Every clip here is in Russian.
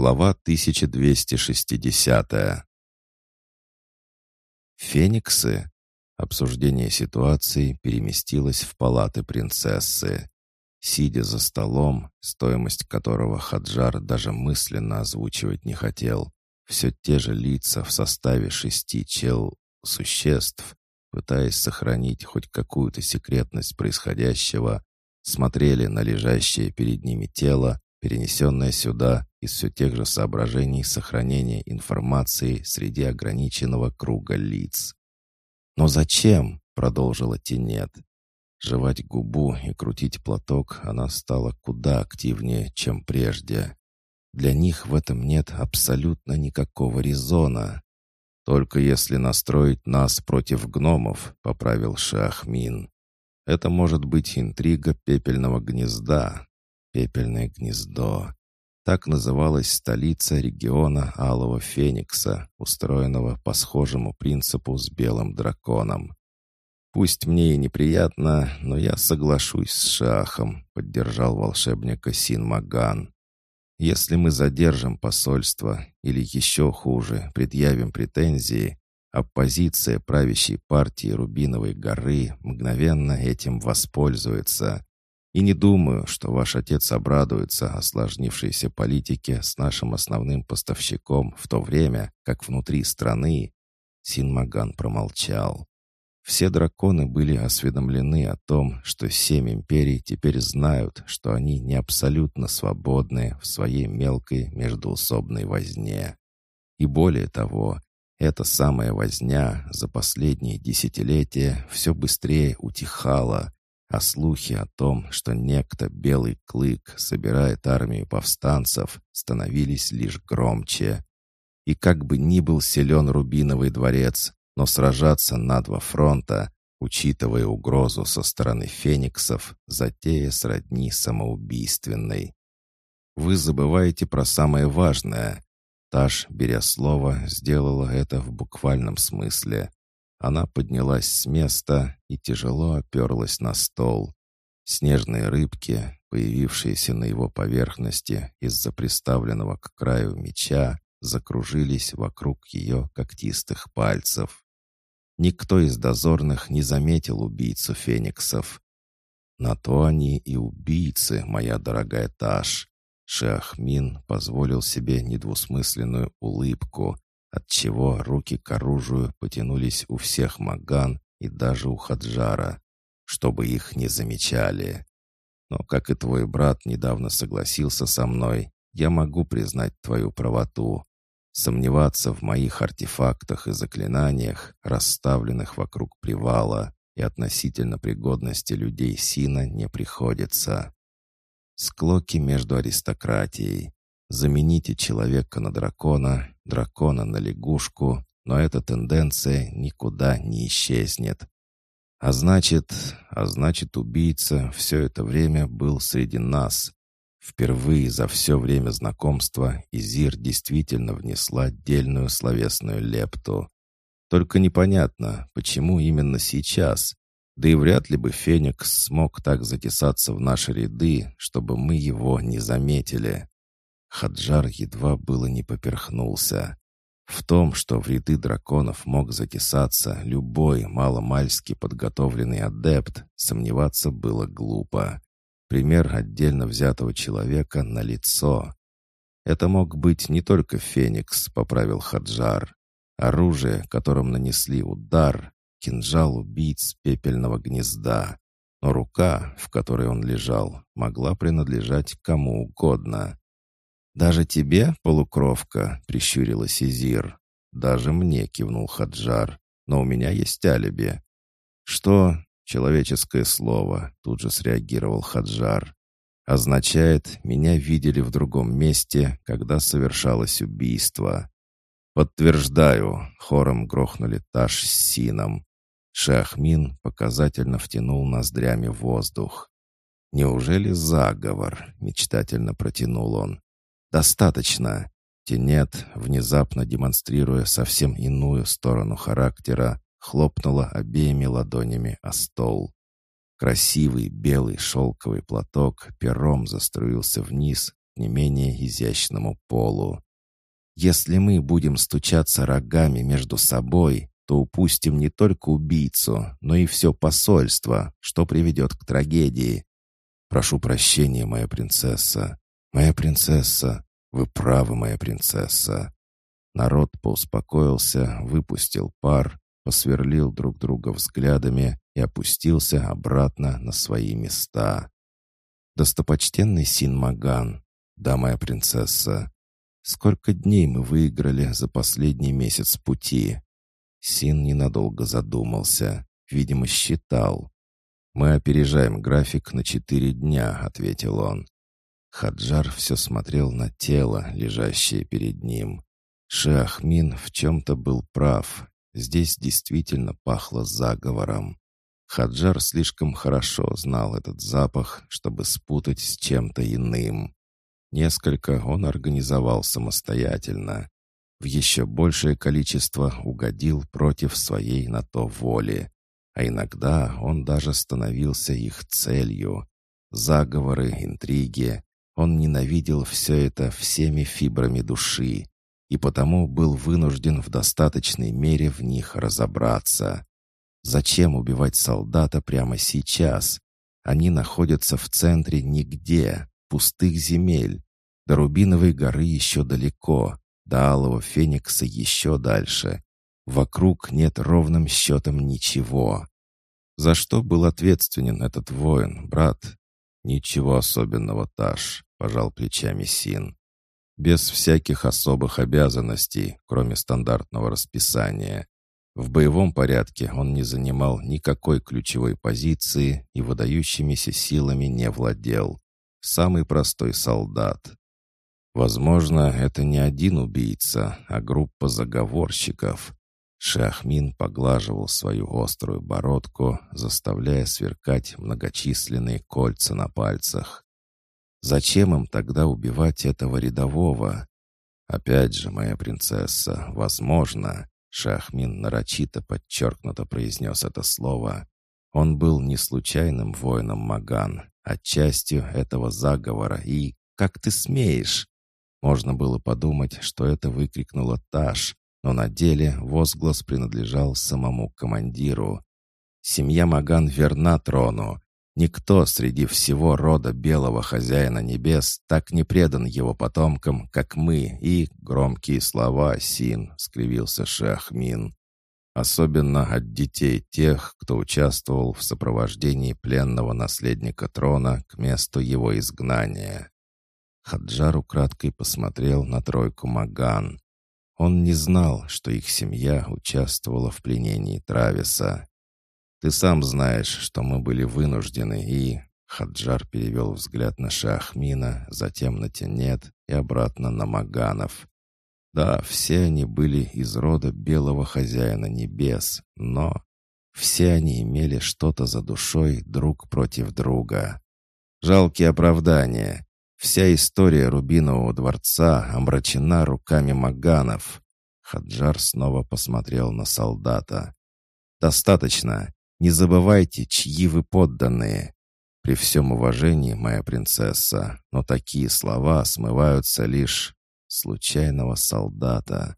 Глава 1260 Фениксы. Обсуждение ситуации переместилось в палаты принцессы. Сидя за столом, стоимость которого Хаджар даже мысленно озвучивать не хотел, все те же лица в составе шести чел существ, пытаясь сохранить хоть какую-то секретность происходящего, смотрели на лежащее перед ними тело, перенесенное сюда из все тех же соображений сохранения информации среди ограниченного круга лиц. «Но зачем?» — продолжила Тенет. Жевать губу и крутить платок она стала куда активнее, чем прежде. Для них в этом нет абсолютно никакого резона. «Только если настроить нас против гномов», — поправил Шахмин. «Это может быть интрига пепельного гнезда». «Пепельное гнездо». Так называлась столица региона Алого Феникса, устроенного по схожему принципу с Белым Драконом. «Пусть мне и неприятно, но я соглашусь с Шахом», — поддержал волшебника Син Маган. Если мы задержим посольство или еще хуже, предъявим претензии, оппозиция правящей партии Рубиновой горы мгновенно этим воспользуется. И не думаю, что ваш отец обрадуется осложнившейся политике с нашим основным поставщиком в то время, как внутри страны. Синмаган промолчал. Все драконы были осведомлены о том, что семь империй теперь знают, что они не абсолютно свободны в своей мелкой междуусобной возне. И более того, эта самая возня за последние десятилетия все быстрее утихала, а слухи о том, что некто Белый Клык собирает армию повстанцев, становились лишь громче. И как бы ни был силен Рубиновый дворец, но сражаться на два фронта, учитывая угрозу со стороны фениксов, затея сродни самоубийственной. Вы забываете про самое важное. Таш, беря слово, сделала это в буквальном смысле. Она поднялась с места и тяжело оперлась на стол. Снежные рыбки, появившиеся на его поверхности из-за приставленного к краю меча, закружились вокруг ее когтистых пальцев. Никто из дозорных не заметил убийцу фениксов. На то они и убийцы, моя дорогая Таш. Шахмин позволил себе недвусмысленную улыбку, отчего руки к оружию потянулись у всех Маган и даже у Хаджара, чтобы их не замечали. Но, как и твой брат недавно согласился со мной, я могу признать твою правоту. Сомневаться в моих артефактах и заклинаниях, расставленных вокруг привала, и относительно пригодности людей Сина не приходится. Склоки между аристократией. Замените человека на дракона, дракона на лягушку, но эта тенденция никуда не исчезнет. А значит, а значит, убийца все это время был среди нас, Впервые за все время знакомства Изир действительно внесла отдельную словесную лепту. Только непонятно, почему именно сейчас. Да и вряд ли бы Феникс смог так затесаться в наши ряды, чтобы мы его не заметили. Хаджар едва было не поперхнулся. В том, что в ряды драконов мог затесаться любой маломальски подготовленный адепт, сомневаться было глупо. Пример отдельно взятого человека на лицо. Это мог быть не только Феникс, поправил Хаджар. Оружие, которым нанесли удар, кинжал убийц пепельного гнезда. Но рука, в которой он лежал, могла принадлежать кому угодно. «Даже тебе, полукровка?» — прищурилась Изир. «Даже мне», — кивнул Хаджар. «Но у меня есть алиби». «Что?» Человеческое слово, тут же среагировал Хаджар. Означает, меня видели в другом месте, когда совершалось убийство. Подтверждаю, хором грохнули Таш с Сином. Шахмин показательно втянул ноздрями воздух. «Неужели заговор?» — мечтательно протянул он. «Достаточно!» Тенет, внезапно демонстрируя совсем иную сторону характера, хлопнула обеими ладонями о стол. Красивый белый шелковый платок пером заструился вниз к не менее изящному полу. Если мы будем стучаться рогами между собой, то упустим не только убийцу, но и все посольство, что приведет к трагедии. Прошу прощения, моя принцесса. Моя принцесса, вы правы, моя принцесса. Народ поуспокоился, выпустил пар, посверлил друг друга взглядами и опустился обратно на свои места. «Достопочтенный Син Маган, да, моя принцесса, сколько дней мы выиграли за последний месяц пути?» Син ненадолго задумался, видимо, считал. «Мы опережаем график на четыре дня», — ответил он. Хаджар все смотрел на тело, лежащее перед ним. Шахмин в чем-то был прав. Здесь действительно пахло заговором. Хаджар слишком хорошо знал этот запах, чтобы спутать с чем-то иным. Несколько он организовал самостоятельно в еще большее количество угодил против своей на то воли, а иногда он даже становился их целью. Заговоры, интриги. Он ненавидел все это всеми фибрами души и потому был вынужден в достаточной мере в них разобраться. Зачем убивать солдата прямо сейчас? Они находятся в центре нигде, пустых земель. До Рубиновой горы еще далеко, до Алого Феникса еще дальше. Вокруг нет ровным счетом ничего. За что был ответственен этот воин, брат? Ничего особенного, Таш, пожал плечами Син. Без всяких особых обязанностей, кроме стандартного расписания. В боевом порядке он не занимал никакой ключевой позиции и выдающимися силами не владел. Самый простой солдат. Возможно, это не один убийца, а группа заговорщиков. Шахмин поглаживал свою острую бородку, заставляя сверкать многочисленные кольца на пальцах. Зачем им тогда убивать этого рядового? Опять же, моя принцесса, возможно, Шахмин нарочито подчеркнуто произнес это слово. Он был не случайным воином Маган, а частью этого заговора и... Как ты смеешь? Можно было подумать, что это выкрикнула Таш, но на деле возглас принадлежал самому командиру. Семья Маган верна трону. Никто среди всего рода белого хозяина небес так не предан его потомкам, как мы, и громкие слова Син, — скривился Шахмин. Особенно от детей тех, кто участвовал в сопровождении пленного наследника трона к месту его изгнания. Хаджар украдкой посмотрел на тройку Маган. Он не знал, что их семья участвовала в пленении Трависа. «Ты сам знаешь, что мы были вынуждены, и...» Хаджар перевел взгляд на Шахмина, затем на Тенет и обратно на Маганов. Да, все они были из рода белого хозяина небес, но все они имели что-то за душой друг против друга. Жалкие оправдания. Вся история Рубинового дворца омрачена руками Маганов. Хаджар снова посмотрел на солдата. «Достаточно. Не забывайте, чьи вы подданные. При всем уважении, моя принцесса, но такие слова смываются лишь случайного солдата.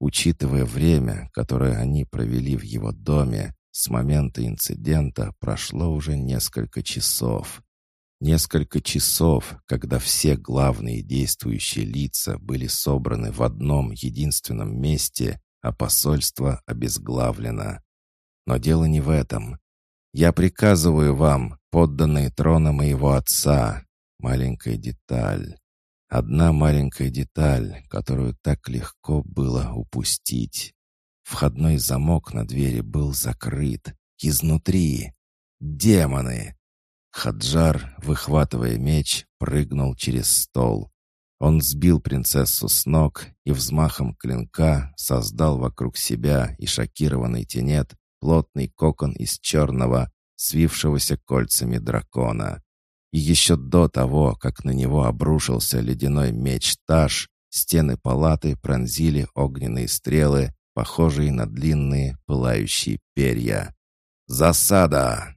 Учитывая время, которое они провели в его доме, с момента инцидента прошло уже несколько часов. Несколько часов, когда все главные действующие лица были собраны в одном единственном месте, а посольство обезглавлено. Но дело не в этом. Я приказываю вам, подданные трона моего отца, маленькая деталь. Одна маленькая деталь, которую так легко было упустить. Входной замок на двери был закрыт. Изнутри. Демоны! Хаджар, выхватывая меч, прыгнул через стол. Он сбил принцессу с ног и взмахом клинка создал вокруг себя и шокированный тенет плотный кокон из черного, свившегося кольцами дракона. И еще до того, как на него обрушился ледяной меч Таш, стены палаты пронзили огненные стрелы, похожие на длинные пылающие перья. «Засада!»